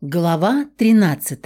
Глава 13.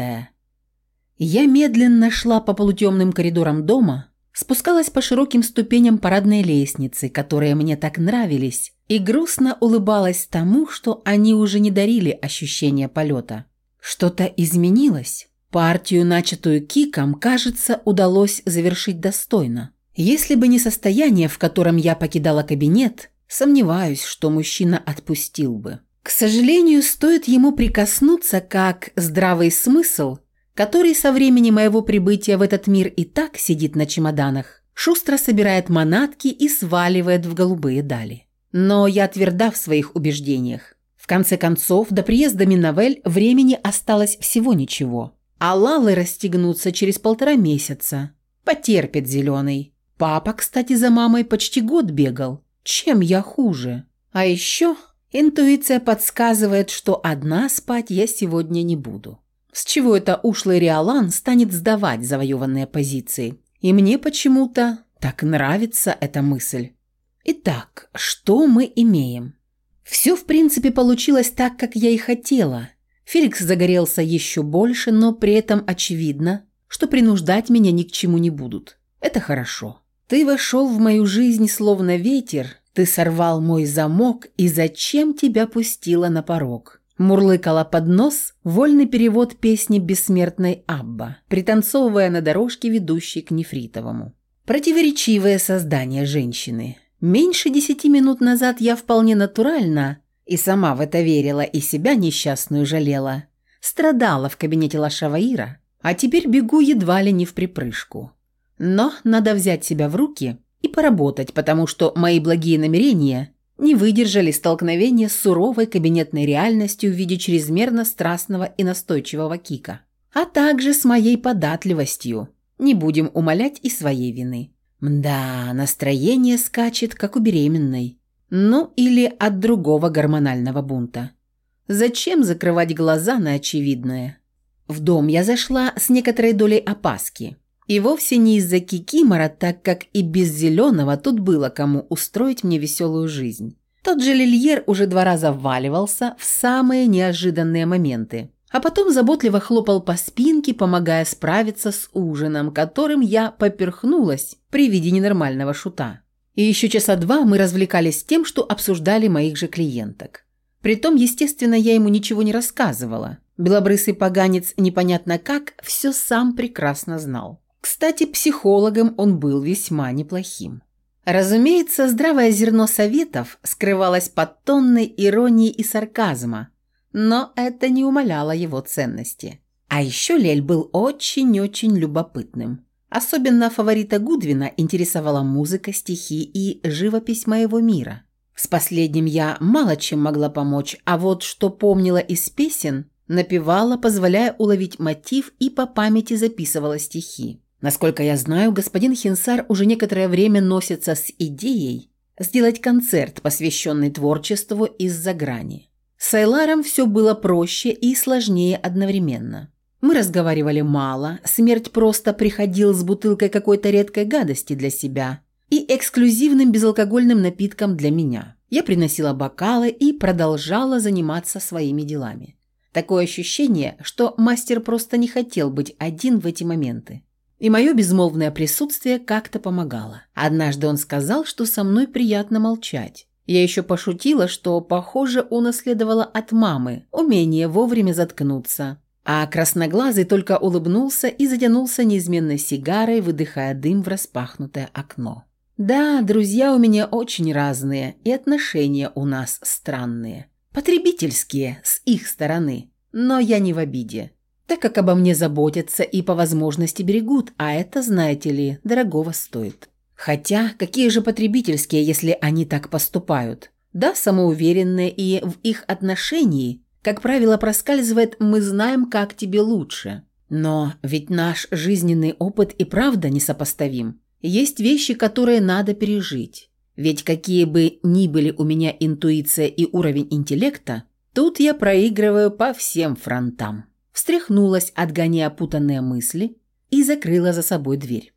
Я медленно шла по полутемным коридорам дома, спускалась по широким ступеням парадной лестницы, которые мне так нравились, и грустно улыбалась тому, что они уже не дарили ощущения полета. Что-то изменилось. Партию, начатую Киком, кажется, удалось завершить достойно. Если бы не состояние, в котором я покидала кабинет, сомневаюсь, что мужчина отпустил бы. К сожалению, стоит ему прикоснуться, как здравый смысл, который со времени моего прибытия в этот мир и так сидит на чемоданах, шустро собирает манатки и сваливает в голубые дали. Но я тверда в своих убеждениях. В конце концов, до приезда Миновель времени осталось всего ничего. А лалы расстегнутся через полтора месяца. Потерпит зеленый. Папа, кстати, за мамой почти год бегал. Чем я хуже? А еще Интуиция подсказывает, что одна спать я сегодня не буду. С чего это ушлый Риолан станет сдавать завоеванные позиции? И мне почему-то так нравится эта мысль. Итак, что мы имеем? Все, в принципе, получилось так, как я и хотела. Феликс загорелся еще больше, но при этом очевидно, что принуждать меня ни к чему не будут. Это хорошо. Ты вошел в мою жизнь словно ветер, ты сорвал мой замок, и зачем тебя пустила на порог?» Мурлыкала под нос вольный перевод песни бессмертной Абба, пританцовывая на дорожке, ведущей к Нефритовому. Противоречивое создание женщины. Меньше десяти минут назад я вполне натурально, и сама в это верила, и себя несчастную жалела, страдала в кабинете Лашаваира, а теперь бегу едва ли не в припрыжку. Но надо взять себя в руки и поработать, потому что мои благие намерения не выдержали столкновения с суровой кабинетной реальностью в виде чрезмерно страстного и настойчивого кика, а также с моей податливостью. Не будем умолять и своей вины. Да, настроение скачет, как у беременной. Ну или от другого гормонального бунта. Зачем закрывать глаза на очевидное? В дом я зашла с некоторой долей опаски – и вовсе не из-за кикимора, так как и без зеленого тут было кому устроить мне веселую жизнь. Тот же Лильер уже два раза вваливался в самые неожиданные моменты. А потом заботливо хлопал по спинке, помогая справиться с ужином, которым я поперхнулась при виде ненормального шута. И еще часа два мы развлекались тем, что обсуждали моих же клиенток. Притом, естественно, я ему ничего не рассказывала. Белобрысый поганец непонятно как все сам прекрасно знал. Кстати, психологом он был весьма неплохим. Разумеется, здравое зерно советов скрывалось под тонной иронии и сарказма, но это не умаляло его ценности. А еще Лель был очень-очень любопытным. Особенно фаворита Гудвина интересовала музыка, стихи и живопись моего мира. С последним я мало чем могла помочь, а вот что помнила из песен, напевала, позволяя уловить мотив и по памяти записывала стихи. Насколько я знаю, господин Хинсар уже некоторое время носится с идеей сделать концерт, посвященный творчеству из-за грани. С Айларом все было проще и сложнее одновременно. Мы разговаривали мало, смерть просто приходил с бутылкой какой-то редкой гадости для себя и эксклюзивным безалкогольным напитком для меня. Я приносила бокалы и продолжала заниматься своими делами. Такое ощущение, что мастер просто не хотел быть один в эти моменты. И мое безмолвное присутствие как-то помогало. Однажды он сказал, что со мной приятно молчать. Я еще пошутила, что, похоже, унаследовала от мамы умение вовремя заткнуться. А красноглазый только улыбнулся и затянулся неизменной сигарой, выдыхая дым в распахнутое окно. Да, друзья у меня очень разные, и отношения у нас странные. Потребительские, с их стороны. Но я не в обиде так как обо мне заботятся и по возможности берегут, а это, знаете ли, дорогого стоит. Хотя, какие же потребительские, если они так поступают? Да, самоуверенные и в их отношении, как правило, проскальзывает «мы знаем, как тебе лучше». Но ведь наш жизненный опыт и правда несопоставим. Есть вещи, которые надо пережить. Ведь какие бы ни были у меня интуиция и уровень интеллекта, тут я проигрываю по всем фронтам встряхнулась, отгоняя опутанные мысли, и закрыла за собой дверь.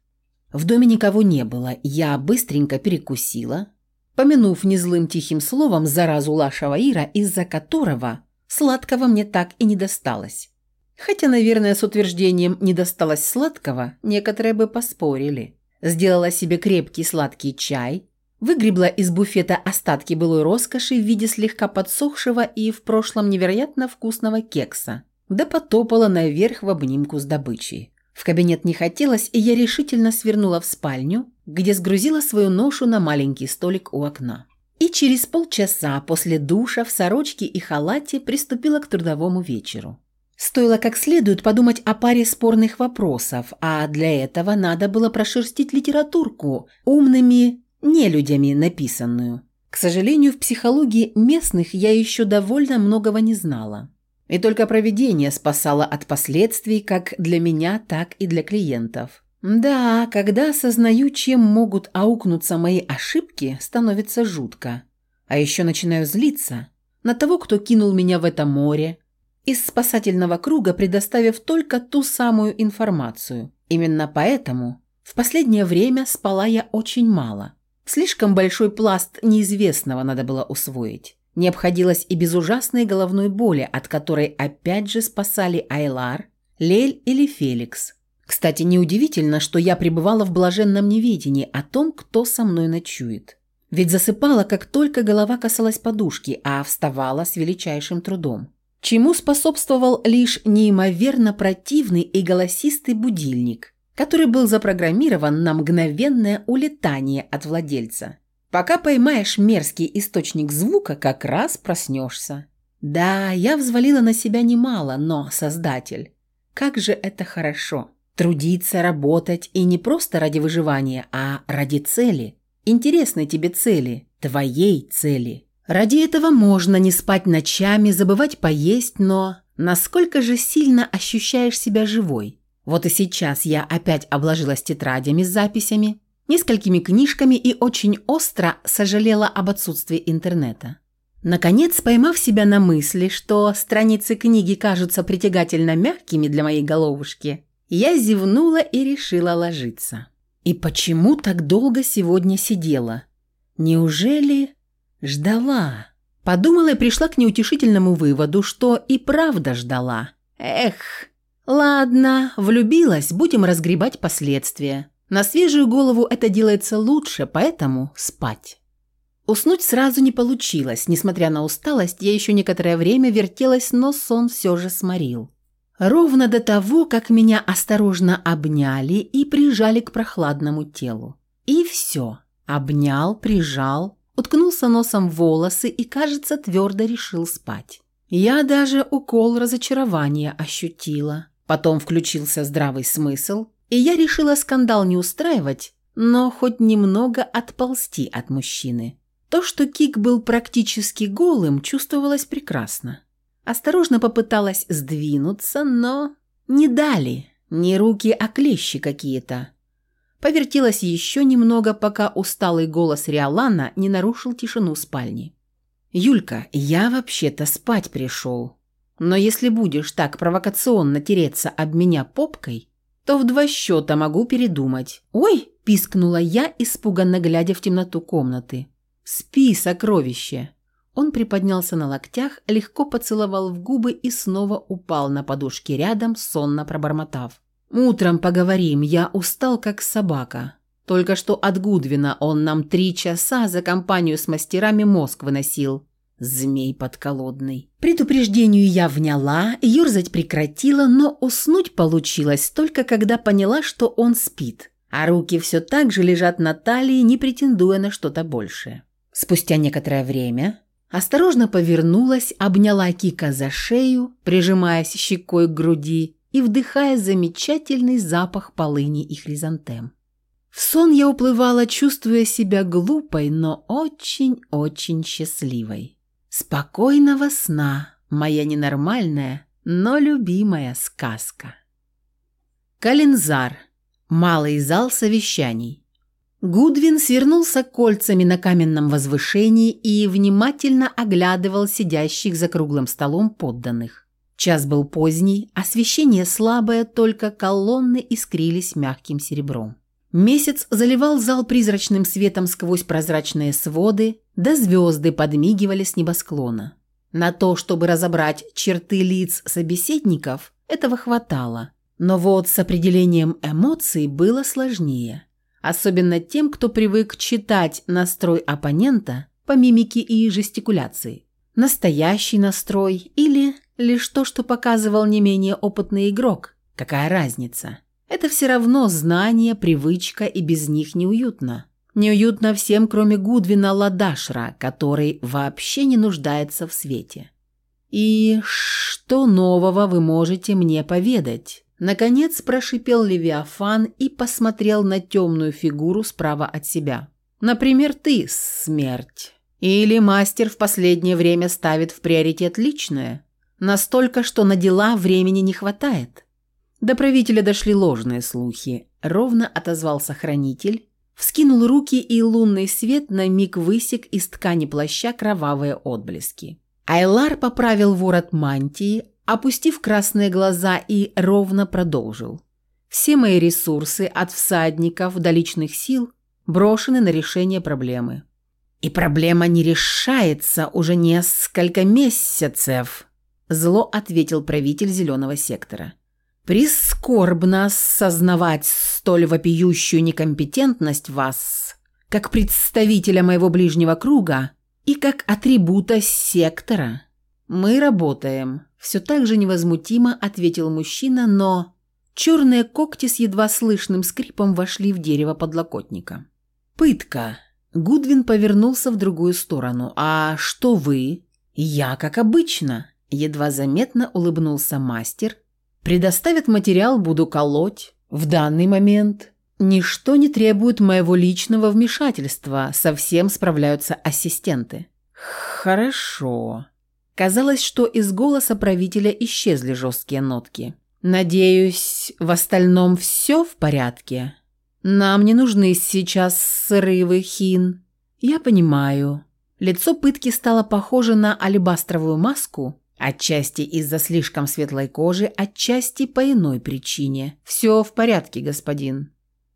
В доме никого не было, я быстренько перекусила, помянув незлым тихим словом заразу Лашава Ира, из-за которого сладкого мне так и не досталось. Хотя, наверное, с утверждением «не досталось сладкого» некоторые бы поспорили. Сделала себе крепкий сладкий чай, выгребла из буфета остатки былой роскоши в виде слегка подсохшего и в прошлом невероятно вкусного кекса, да потопала наверх в обнимку с добычей. В кабинет не хотелось, и я решительно свернула в спальню, где сгрузила свою ношу на маленький столик у окна. И через полчаса после душа в сорочке и халате приступила к трудовому вечеру. Стоило как следует подумать о паре спорных вопросов, а для этого надо было прошерстить литературку умными нелюдями написанную. К сожалению, в психологии местных я еще довольно многого не знала. И только проведение спасало от последствий как для меня, так и для клиентов. Да, когда осознаю, чем могут аукнуться мои ошибки, становится жутко. А еще начинаю злиться на того, кто кинул меня в это море, из спасательного круга предоставив только ту самую информацию. Именно поэтому в последнее время спала я очень мало. Слишком большой пласт неизвестного надо было усвоить. Не обходилось и без ужасной головной боли, от которой опять же спасали Айлар, Лель или Феликс. Кстати, неудивительно, что я пребывала в блаженном неведении о том, кто со мной ночует. Ведь засыпала, как только голова касалась подушки, а вставала с величайшим трудом чему способствовал лишь неимоверно противный и голосистый будильник, который был запрограммирован на мгновенное улетание от владельца. Пока поймаешь мерзкий источник звука, как раз проснешься. Да, я взвалила на себя немало, но, Создатель, как же это хорошо. Трудиться, работать и не просто ради выживания, а ради цели. Интересной тебе цели, твоей цели. Ради этого можно не спать ночами, забывать поесть, но насколько же сильно ощущаешь себя живой? Вот и сейчас я опять обложилась тетрадями с записями, несколькими книжками и очень остро сожалела об отсутствии интернета. Наконец, поймав себя на мысли, что страницы книги кажутся притягательно мягкими для моей головушки, я зевнула и решила ложиться. И почему так долго сегодня сидела? Неужели Ждала. Подумала и пришла к неутешительному выводу, что и правда ждала. Эх, ладно, влюбилась, будем разгребать последствия. На свежую голову это делается лучше, поэтому спать. Уснуть сразу не получилось. Несмотря на усталость, я еще некоторое время вертелась, но сон все же сморил. Ровно до того, как меня осторожно обняли и прижали к прохладному телу. И все. Обнял, прижал, уткнулся носом в волосы и, кажется, твердо решил спать. Я даже укол разочарования ощутила. Потом включился здравый смысл, и я решила скандал не устраивать, но хоть немного отползти от мужчины. То, что Кик был практически голым, чувствовалось прекрасно. Осторожно попыталась сдвинуться, но не дали. Не руки, а клещи какие-то. Повертелась еще немного, пока усталый голос Риолана не нарушил тишину спальни. «Юлька, я вообще-то спать пришел. Но если будешь так провокационно тереться об меня попкой, то в два счета могу передумать». «Ой!» – пискнула я, испуганно глядя в темноту комнаты. «Спи, сокровище!» Он приподнялся на локтях, легко поцеловал в губы и снова упал на подушке рядом, сонно пробормотав. «Утром поговорим, я устал как собака. Только что от Гудвина он нам три часа за компанию с мастерами мозг выносил. Змей подколодный. Предупреждению я вняла, юрзать прекратила, но уснуть получилось только когда поняла, что он спит, а руки все так же лежат на талии, не претендуя на что-то большее. Спустя некоторое время осторожно повернулась, обняла Кика за шею, прижимаясь щекой к груди, и вдыхая замечательный запах полыни и хризантем. В сон я уплывала, чувствуя себя глупой, но очень-очень счастливой. Спокойного сна, моя ненормальная, но любимая сказка. Калензар. Малый зал совещаний. Гудвин свернулся кольцами на каменном возвышении и внимательно оглядывал сидящих за круглым столом подданных. Час был поздний, освещение слабое, только колонны искрились мягким серебром. Месяц заливал зал призрачным светом сквозь прозрачные своды, да звезды подмигивали с небосклона. На то, чтобы разобрать черты лиц собеседников, этого хватало. Но вот с определением эмоций было сложнее. Особенно тем, кто привык читать настрой оппонента по мимике и жестикуляции. Настоящий настрой или лишь то, что показывал не менее опытный игрок. Какая разница? Это все равно знание, привычка, и без них неуютно. Неуютно всем, кроме Гудвина Ладашра, который вообще не нуждается в свете. «И что нового вы можете мне поведать?» Наконец прошипел Левиафан и посмотрел на темную фигуру справа от себя. «Например, ты, смерть. Или мастер в последнее время ставит в приоритет личное? Настолько, что на дела времени не хватает?» До правителя дошли ложные слухи. Ровно отозвался хранитель, вскинул руки, и лунный свет на миг высек из ткани плаща кровавые отблески. Айлар поправил ворот мантии, опустив красные глаза и ровно продолжил. «Все мои ресурсы, от всадников до личных сил, брошены на решение проблемы. И проблема не решается уже несколько месяцев», зло ответил правитель зеленого сектора. «Прискорбно сознавать столь вопиющую некомпетентность вас, как представителя моего ближнего круга и как атрибута сектора. Мы работаем», – все так же невозмутимо ответил мужчина, но... Черные когти с едва слышным скрипом вошли в дерево подлокотника. «Пытка», Гудвин повернулся в другую сторону. «А что вы?» «Я, как обычно», – едва заметно улыбнулся мастер. «Предоставит материал, буду колоть. В данный момент ничто не требует моего личного вмешательства, совсем справляются ассистенты». «Хорошо». Казалось, что из голоса правителя исчезли жесткие нотки. «Надеюсь, в остальном все в порядке?» Нам не нужны сейчас срывы, Хин. Я понимаю. Лицо пытки стало похоже на алебастровую маску, отчасти из-за слишком светлой кожи, отчасти по иной причине. Все в порядке, господин.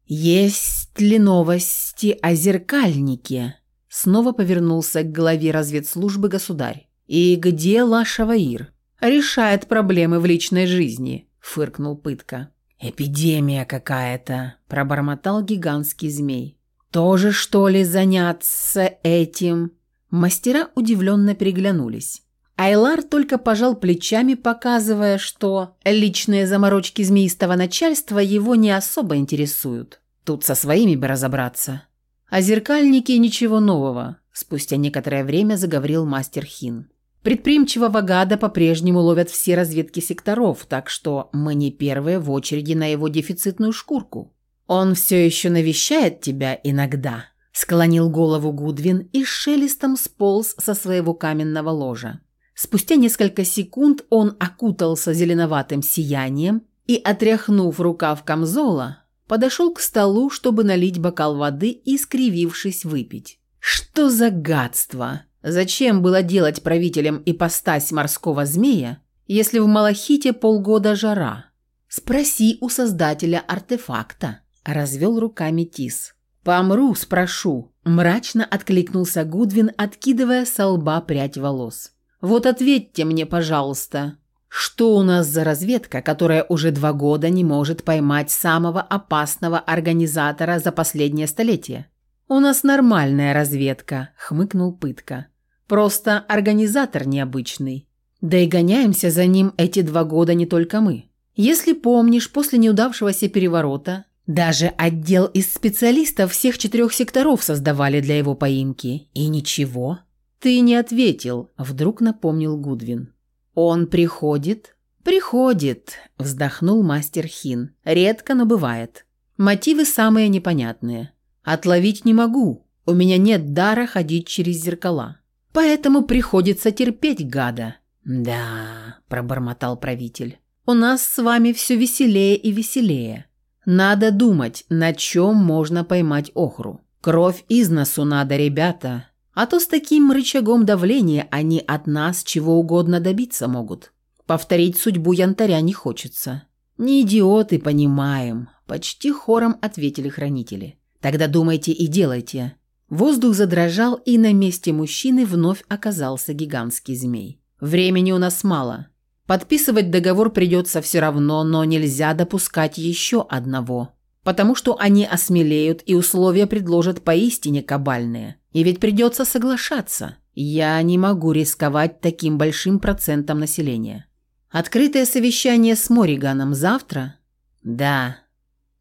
Есть ли новости о зеркальнике? Снова повернулся к главе разведслужбы государь. И где Лашаваир? Решает проблемы в личной жизни, фыркнул пытка. «Эпидемия какая-то», – пробормотал гигантский змей. «Тоже, что ли, заняться этим?» Мастера удивленно переглянулись. Айлар только пожал плечами, показывая, что личные заморочки змеистого начальства его не особо интересуют. Тут со своими бы разобраться. О зеркальнике ничего нового, спустя некоторое время заговорил мастер Хин. Предприимчивого гада по-прежнему ловят все разведки секторов, так что мы не первые в очереди на его дефицитную шкурку. Он все еще навещает тебя иногда», – склонил голову Гудвин и шелестом сполз со своего каменного ложа. Спустя несколько секунд он окутался зеленоватым сиянием и, отряхнув рукав камзола, подошел к столу, чтобы налить бокал воды и, скривившись, выпить. «Что за гадство!» Зачем было делать правителем ипостась морского змея, если в Малахите полгода жара? Спроси у создателя артефакта, развел руками Тис. Помру, спрошу, мрачно откликнулся Гудвин, откидывая со лба прядь волос. Вот ответьте мне, пожалуйста, что у нас за разведка, которая уже два года не может поймать самого опасного организатора за последнее столетие? «У нас нормальная разведка», – хмыкнул Пытка. «Просто организатор необычный. Да и гоняемся за ним эти два года не только мы. Если помнишь, после неудавшегося переворота даже отдел из специалистов всех четырех секторов создавали для его поимки. И ничего. Ты не ответил, вдруг напомнил Гудвин. Он приходит? Приходит, вздохнул мастер Хин. Редко, но бывает. Мотивы самые непонятные. Отловить не могу. У меня нет дара ходить через зеркала. Поэтому приходится терпеть гада. Да, пробормотал правитель. У нас с вами все веселее и веселее. Надо думать, на чем можно поймать охру. Кровь из носу надо, ребята. А то с таким рычагом давления они от нас чего угодно добиться могут. Повторить судьбу янтаря не хочется. Не идиоты, понимаем. Почти хором ответили хранители. Тогда думайте и делайте. Воздух задрожал, и на месте мужчины вновь оказался гигантский змей. Времени у нас мало. Подписывать договор придется все равно, но нельзя допускать еще одного. Потому что они осмелеют и условия предложат поистине кабальные. И ведь придется соглашаться. Я не могу рисковать таким большим процентом населения. Открытое совещание с Мориганом завтра? Да.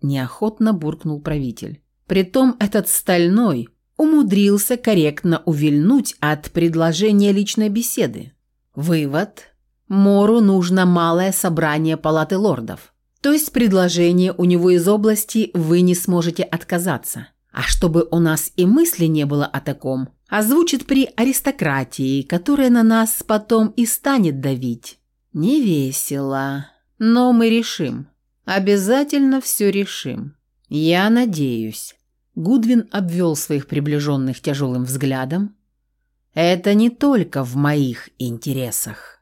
Неохотно буркнул правитель. Притом этот стальной умудрился корректно увильнуть от предложения личной беседы. Вывод. Мору нужно малое собрание палаты лордов. То есть предложение у него из области вы не сможете отказаться. А чтобы у нас и мысли не было о таком, озвучит при аристократии, которая на нас потом и станет давить. Не весело. Но мы решим. Обязательно все решим. Я надеюсь. Гудвин обвел своих приближенных тяжелым взглядом. Это не только в моих интересах.